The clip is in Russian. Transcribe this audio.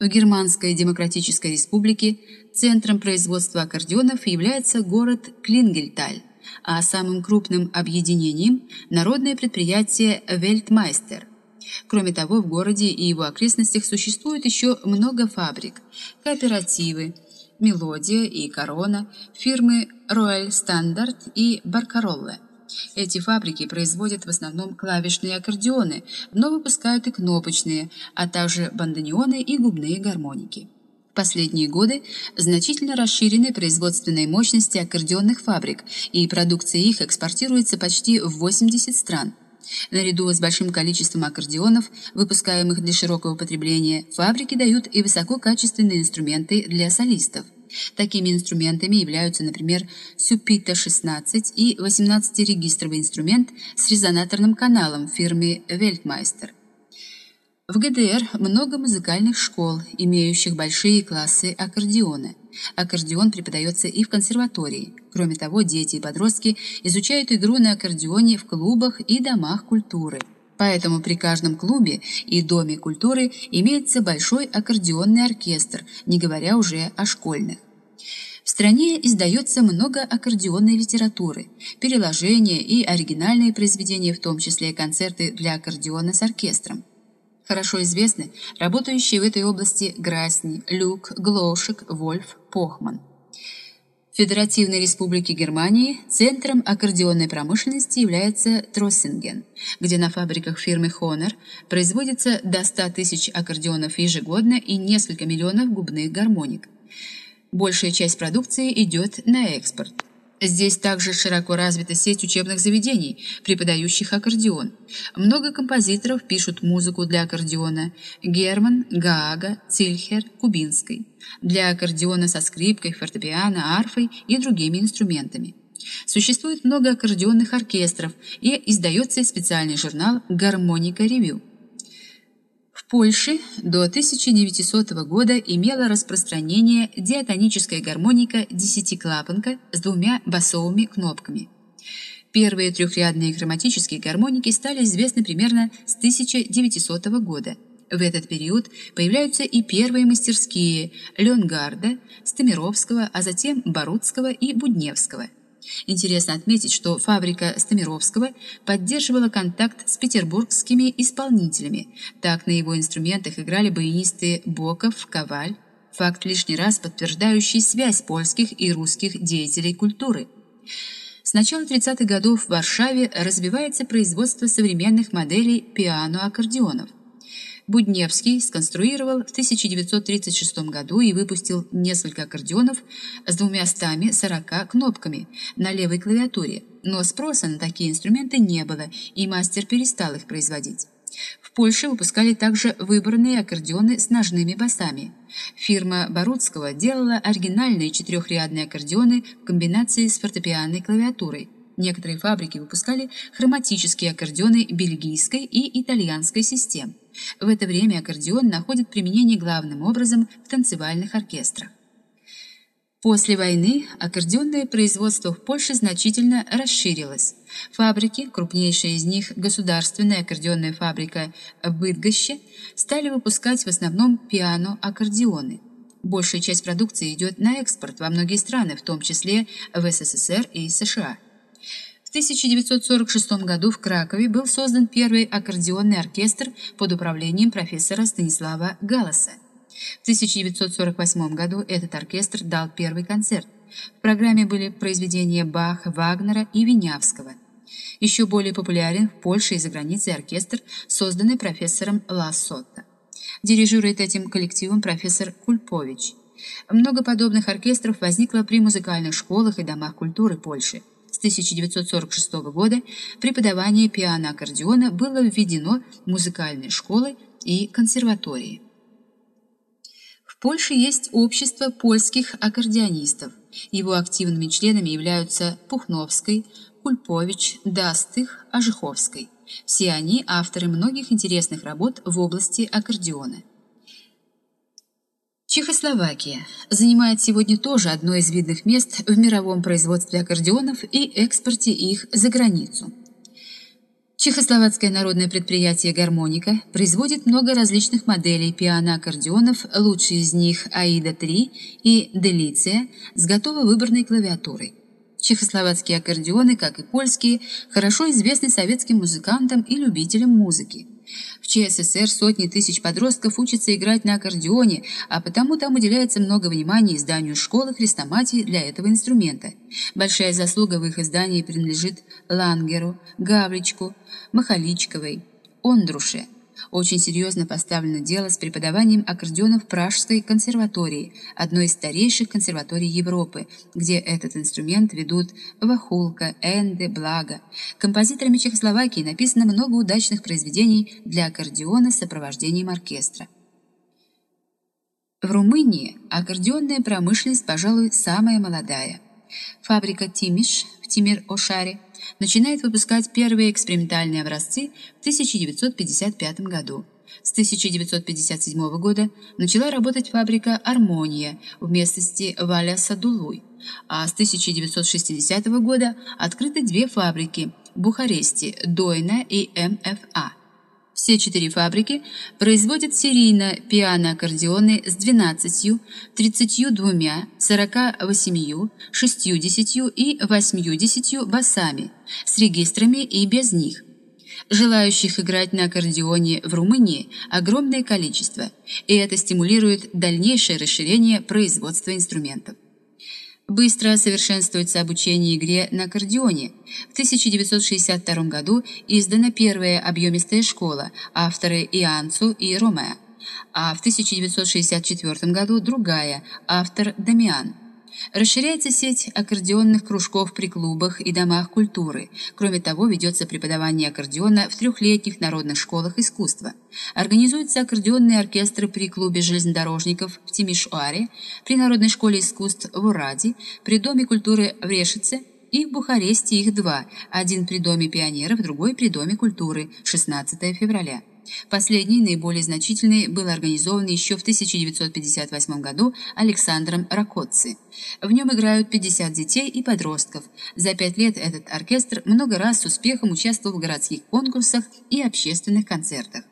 В Германской Демократической Республике центром производства аккордеонов является город Клингельталь, а самым крупным объединением – народное предприятие «Вельтмайстер». Кроме того, в городе и его окрестностях существует еще много фабрик, кооперативы, «Мелодия» и «Корона», фирмы «Рояль Стандарт» и «Баркаролле». Эти фабрики производят в основном клавишные аккордеоны, но выпускают и кнопочные, а также бандонеоны и губные гармоники. В последние годы значительно расширены производственные мощности аккордеонных фабрик, и продукция их экспортируется почти в 80 стран. Наряду с большим количеством аккордеонов, выпускаемых для широкого потребления, фабрики дают и высококачественные инструменты для солистов. Такими инструментами являются, например, Сюпита-16 и 18-регистровый инструмент с резонаторным каналом фирмы Weltmeister. В ГДР много музыкальных школ, имеющих большие классы аккордеона. Аккордеон преподается и в консерватории. Кроме того, дети и подростки изучают игру на аккордеоне в клубах и домах культуры. Поэтому при каждом клубе и доме культуры имеется большой аккордеонный оркестр, не говоря уже о школьных. В стране издается много аккордеонной литературы, переложения и оригинальные произведения, в том числе концерты для аккордеона с оркестром. Хорошо известны работающие в этой области Грасни, Люк, Глоушек, Вольф, Похман. В Федеративной Республике Германии центром аккордеонной промышленности является Троссинген, где на фабриках фирмы Honor производится до 100 тысяч аккордеонов ежегодно и несколько миллионов губных гармоник. Большая часть продукции идет на экспорт. Здесь также широко развита сеть учебных заведений, преподающих аккордеон. Много композиторов пишут музыку для аккордеона. Герман, Гаага, Цильхер, Кубинский. Для аккордеона со скрипкой, фортепиано, арфой и другими инструментами. Существует много аккордеонных оркестров и издается специальный журнал «Гармоника Ревью». Польше до 1900 года имела распространение диатоническая гармоника десятиклапанка с двумя басовыми кнопками. Первые трехрядные хроматические гармоники стали известны примерно с 1900 года. В этот период появляются и первые мастерские Ленгарда, Стамировского, а затем Борудского и Будневского – Интересно отметить, что фабрика Стамировского поддерживала контакт с петербургскими исполнителями. Так на его инструментах играли баянисты Боков, Коваль. Факт лишний раз подтверждающий связь польских и русских деятелей культуры. С начала 30-х годов в Варшаве развивается производство современных моделей пиано-аккордеонов. Будневский сконструировал в 1936 году и выпустил несколько аккордеонов с 240 кнопками на левой клавиатуре, но спроса на такие инструменты не было, и мастер перестал их производить. В Польше выпускали также выбранные аккордеоны с ножными басами. Фирма Борудского делала оригинальные четырехрядные аккордеоны в комбинации с фортепианной клавиатурой. Некоторые фабрики выпускали хроматические аккордеоны бельгийской и итальянской систем. В это время аккордеон находит применение главным образом в танцевальных оркестрах. После войны аккордеонное производство в Польше значительно расширилось. Фабрики, крупнейшая из них государственная аккордеонная фабрика в Быдгоще, стали выпускать в основном пиано-аккордеоны. Большая часть продукции идет на экспорт во многие страны, в том числе в СССР и США. В 1946 году в Кракове был создан первый аккордеонный оркестр под управлением профессора Станислава Галаса. В 1948 году этот оркестр дал первый концерт. В программе были произведения Баха, Вагнера и Винявского. Еще более популярен в Польше и за границей оркестр, созданный профессором Лассотто. Дирижирует этим коллективом профессор Кульпович. Много подобных оркестров возникло при музыкальных школах и домах культуры Польши. С 1946 года преподавание пиано-аккордеона было введено в музыкальные школы и консерватории. В Польше есть общество польских аккордеонистов. Его активными членами являются Пухновский, Кульпович, Дастых, Ажиховский. Все они авторы многих интересных работ в области аккордеона. Чехословакия занимает сегодня тоже одно из видных мест в мировом производстве аккордеонов и экспорте их за границу. Чехословацкое народное предприятие «Гармоника» производит много различных моделей пиано-аккордеонов, лучшие из них «Аида-3» и «Делиция» с готовой выборной клавиатурой. Чехословацкие аккордеоны, как и польские, хорошо известны советским музыкантам и любителям музыки. В ЧССР сотни тысяч подростков учатся играть на аккордеоне, а потому там уделяется много внимания изданию школы хрестоматии для этого инструмента. Большая заслуга в их издании принадлежит Лангеру, Гавричку, Махаличковой, Ондруше – очень серьезно поставлено дело с преподаванием аккордеона в Пражской консерватории, одной из старейших консерваторий Европы, где этот инструмент ведут Вахулка, Энде, Блага. Композиторами Чехословакии написано много удачных произведений для аккордеона с сопровождением оркестра. В Румынии аккордеонная промышленность, пожалуй, самая молодая. Фабрика «Тимиш» в Тимир-Ошаре – начинает выпускать первые экспериментальные образцы в 1955 году. С 1957 года начала работать фабрика «Армония» в местности Валя-Садулуй, а с 1960 года открыты две фабрики в Бухаресте – Дойна и МФА. Все четыре фабрики производят серийно пиано-аккордеоны с 12, 32, 48, 60 и 80 басами, с регистрами и без них. Желающих играть на аккордеоне в Румынии огромное количество, и это стимулирует дальнейшее расширение производства инструментов. Быстро совершенствуется обучение игре на аккордеоне. В 1962 году издана первая объемистая школа, авторы Ианцу и Ромео, а в 1964 году другая, автор Дамиан. Расширяется сеть аккордеонных кружков при клубах и домах культуры. Кроме того, ведется преподавание аккордеона в трехлетних народных школах искусства. Организуются аккордеонные оркестры при клубе железнодорожников в Тимишуаре, при Народной школе искусств в Ураде, при Доме культуры в Решице и в Бухаресте их два, один при Доме пионеров, другой при Доме культуры, 16 февраля. Последний, наиболее значительный, был организован еще в 1958 году Александром Ракоцци. В нем играют 50 детей и подростков. За пять лет этот оркестр много раз с успехом участвовал в городских конкурсах и общественных концертах.